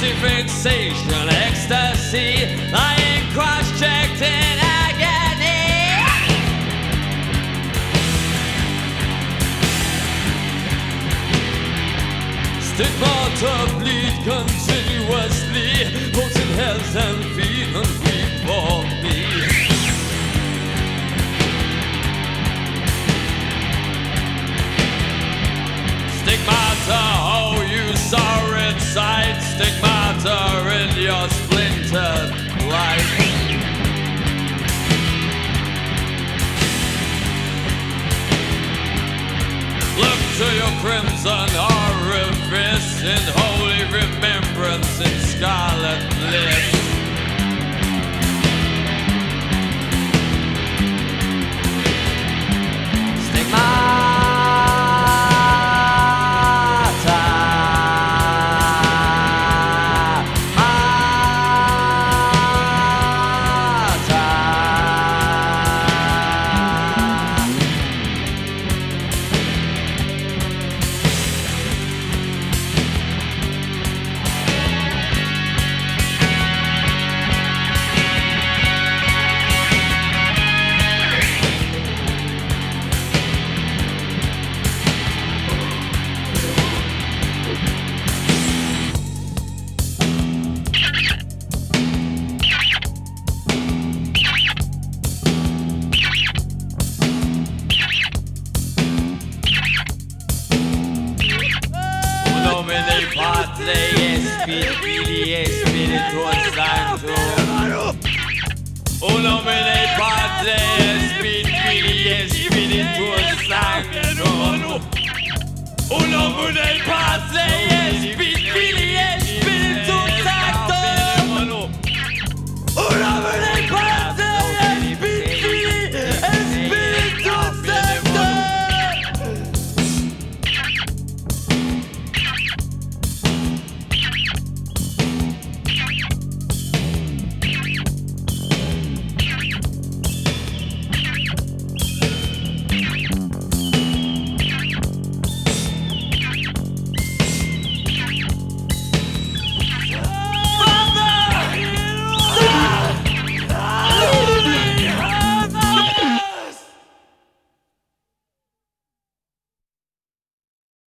sensation, ecstasy, lying cross-checked in agony. Stigmata bleed your crimson orifice in holy remembrance in scarlet et Filii et Spiritus Sanctus. Un nomine Patri et Filii et Spiritus Sanctus. Un nomine Patri et Filii